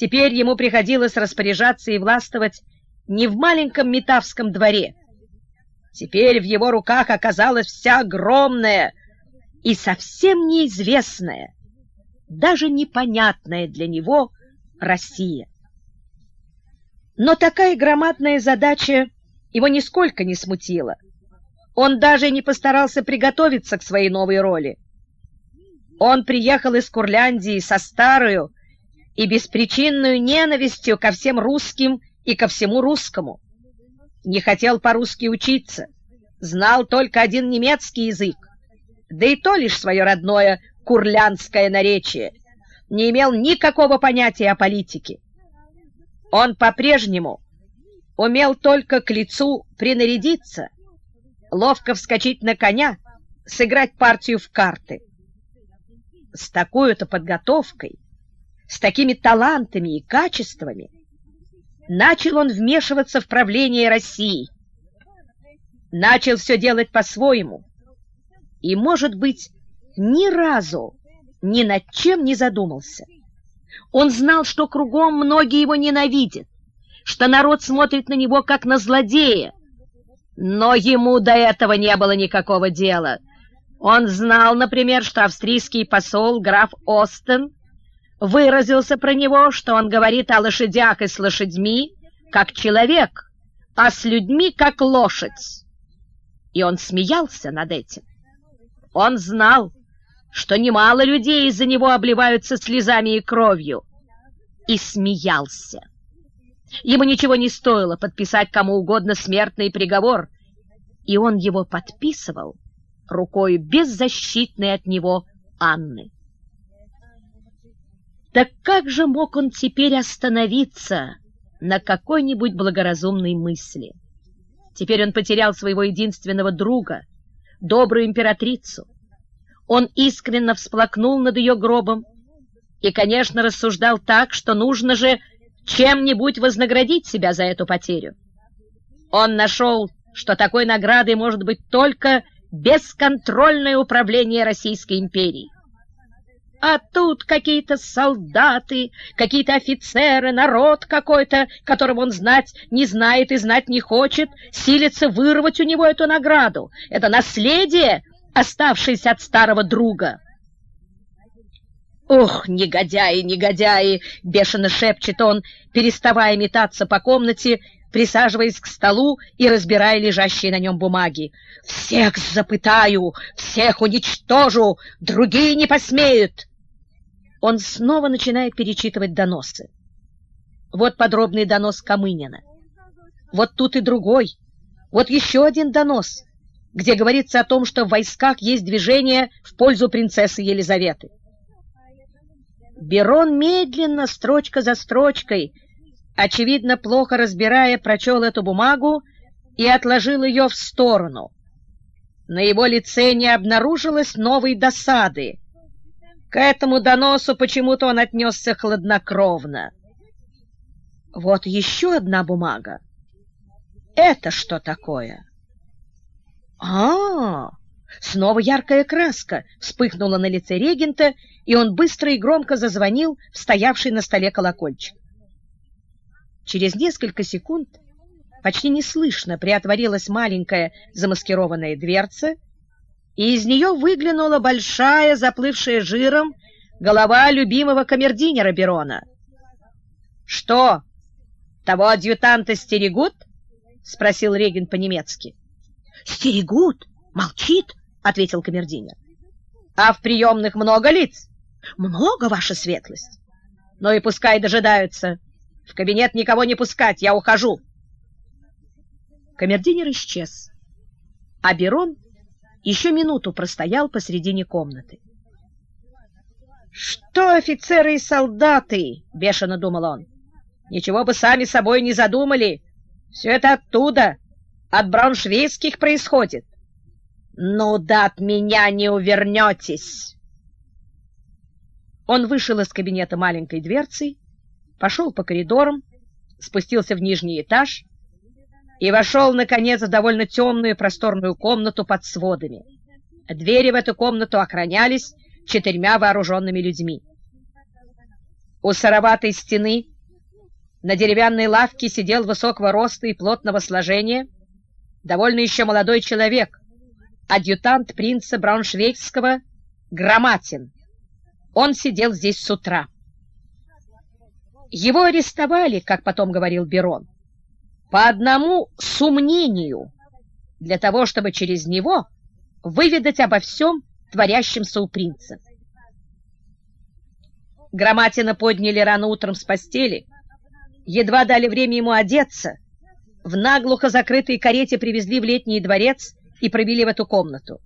Теперь ему приходилось распоряжаться и властвовать не в маленьком Метавском дворе. Теперь в его руках оказалась вся огромная и совсем неизвестная, даже непонятная для него Россия. Но такая громадная задача его нисколько не смутила. Он даже не постарался приготовиться к своей новой роли. Он приехал из Курляндии со старую и беспричинную ненавистью ко всем русским и ко всему русскому. Не хотел по-русски учиться, знал только один немецкий язык, да и то лишь свое родное курлянское наречие, не имел никакого понятия о политике. Он по-прежнему умел только к лицу принарядиться, ловко вскочить на коня, сыграть партию в карты. С такой-то подготовкой, с такими талантами и качествами начал он вмешиваться в правление России. Начал все делать по-своему. И, может быть, ни разу ни над чем не задумался. Он знал, что кругом многие его ненавидят, что народ смотрит на него как на злодея. Но ему до этого не было никакого дела. Он знал, например, что австрийский посол граф Остен выразился про него, что он говорит о лошадях и с лошадьми как человек, а с людьми как лошадь. И он смеялся над этим. Он знал, что немало людей из-за него обливаются слезами и кровью, и смеялся. Ему ничего не стоило подписать кому угодно смертный приговор, и он его подписывал рукой беззащитной от него Анны. Так как же мог он теперь остановиться на какой-нибудь благоразумной мысли? Теперь он потерял своего единственного друга, добрую императрицу. Он искренне всплакнул над ее гробом и, конечно, рассуждал так, что нужно же чем-нибудь вознаградить себя за эту потерю. Он нашел, что такой наградой может быть только бесконтрольное управление Российской империей. А тут какие-то солдаты, какие-то офицеры, народ какой-то, которого он знать не знает и знать не хочет, силится вырвать у него эту награду. Это наследие, оставшееся от старого друга. «Ох, негодяи, негодяи!» — бешено шепчет он, переставая метаться по комнате, присаживаясь к столу и разбирая лежащие на нем бумаги. «Всех запытаю, всех уничтожу, другие не посмеют!» Он снова начинает перечитывать доносы. Вот подробный донос Камынина. Вот тут и другой. Вот еще один донос, где говорится о том, что в войсках есть движение в пользу принцессы Елизаветы. Берон медленно, строчка за строчкой, очевидно, плохо разбирая, прочел эту бумагу и отложил ее в сторону. На его лице не обнаружилось новой досады. К этому доносу почему-то он отнесся хладнокровно. Вот еще одна бумага. Это что такое? А, -а, -а снова яркая краска вспыхнула на лице регента, и он быстро и громко зазвонил в стоявший на столе колокольчик. Через несколько секунд почти неслышно приотворилась маленькая замаскированная дверца, и из нее выглянула большая, заплывшая жиром, голова любимого камердинера Берона. «Что, того адъютанта стерегут?» — спросил Регин по-немецки. «Стерегут? Молчит?» — ответил камердинер. «А в приемных много лиц?» Много, ваша светлость. Ну и пускай дожидаются. В кабинет никого не пускать, я ухожу. Камердинер исчез, а Берон еще минуту простоял посредине комнаты. «Что офицеры и солдаты?» — бешено думал он. «Ничего бы сами собой не задумали. Все это оттуда, от брауншвейских происходит. Ну да от меня не увернетесь!» Он вышел из кабинета маленькой дверцей, пошел по коридорам, спустился в нижний этаж и вошел, наконец, в довольно темную просторную комнату под сводами. Двери в эту комнату охранялись четырьмя вооруженными людьми. У сыроватой стены На деревянной лавке сидел высокого роста и плотного сложения довольно еще молодой человек, адъютант принца Брауншвейгского Громатин. Он сидел здесь с утра. Его арестовали, как потом говорил Берон, по одному сумнению, для того, чтобы через него выведать обо всем творящемся у принца. Громатина подняли рано утром с постели, едва дали время ему одеться, в наглухо закрытой карете привезли в летний дворец и провели в эту комнату.